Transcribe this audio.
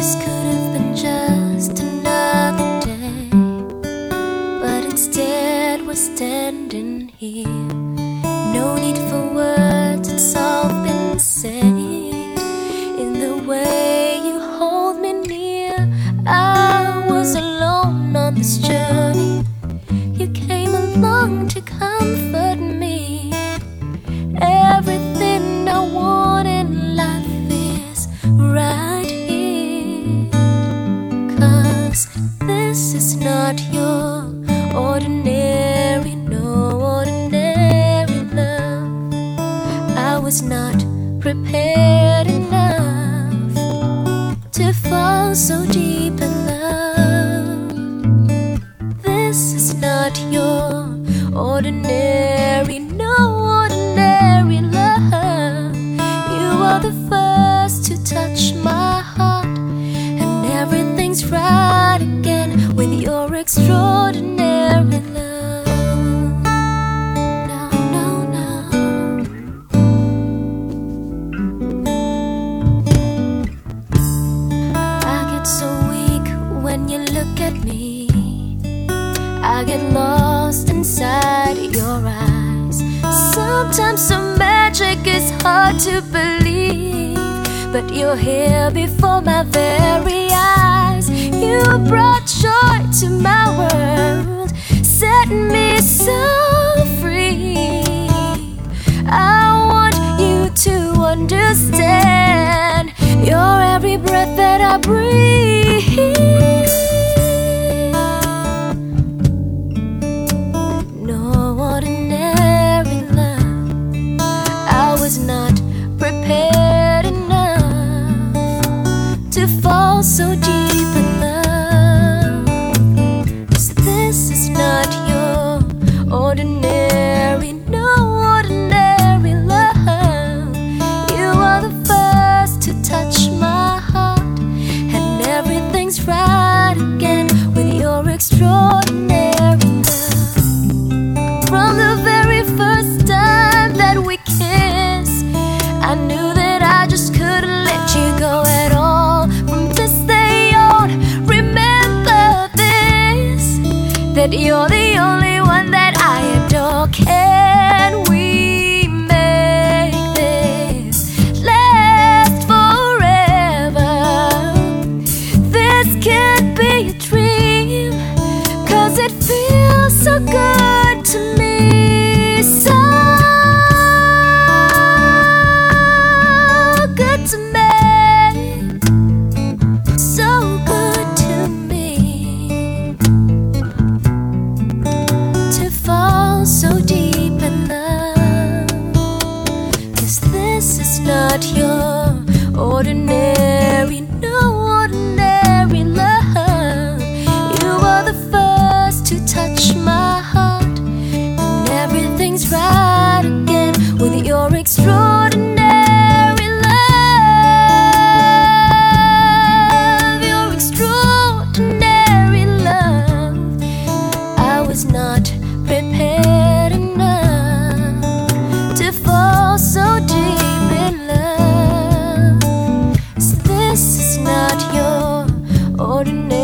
This could have been just another day, but instead we're standing here. No need for words, it's all been said. In the way you hold me near, I was alone on this journey. You came along to comfort me. Everything. This is not your ordinary, no ordinary love. I was not prepared enough to fall so deep in love. This is not your ordinary, So weak when you look at me. I get lost inside your eyes. Sometimes some magic is hard to believe, but you're here before my very eyes. Every breath that I breathe. That you're the only one that I adore. Can we make this last forever? This can't be a dream, ordinary, no ordinary love. You are the first to touch my heart, and everything's right again with your extraordinary couldn't